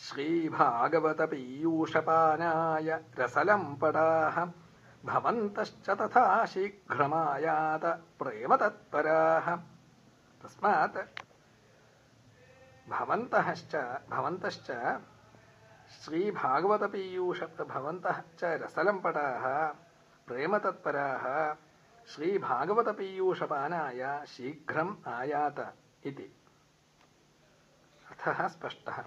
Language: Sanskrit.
श्रीभागवतपीयूषपानाय रसलम्पटाः भवन्तश्च तथा शीघ्रमायात प्रेमतत्पराः। तस्मात् भवन्तश्च भवन्तश्च श्रीभागवतपीयूष भवन्तः च रसलम्पटाः प्रेमतत्पराः श्रीभागवतपीयूषपानाय शीघ्रम् आयात इति। अर्थः स्पष्टः।